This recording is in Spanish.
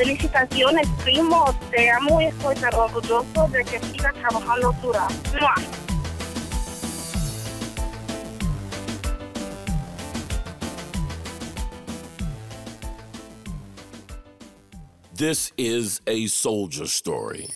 Felicitaciones, primo. Te amo y estoy tan orgulloso de que sigas trabajando dura. ¡Mua! This is a soldier story.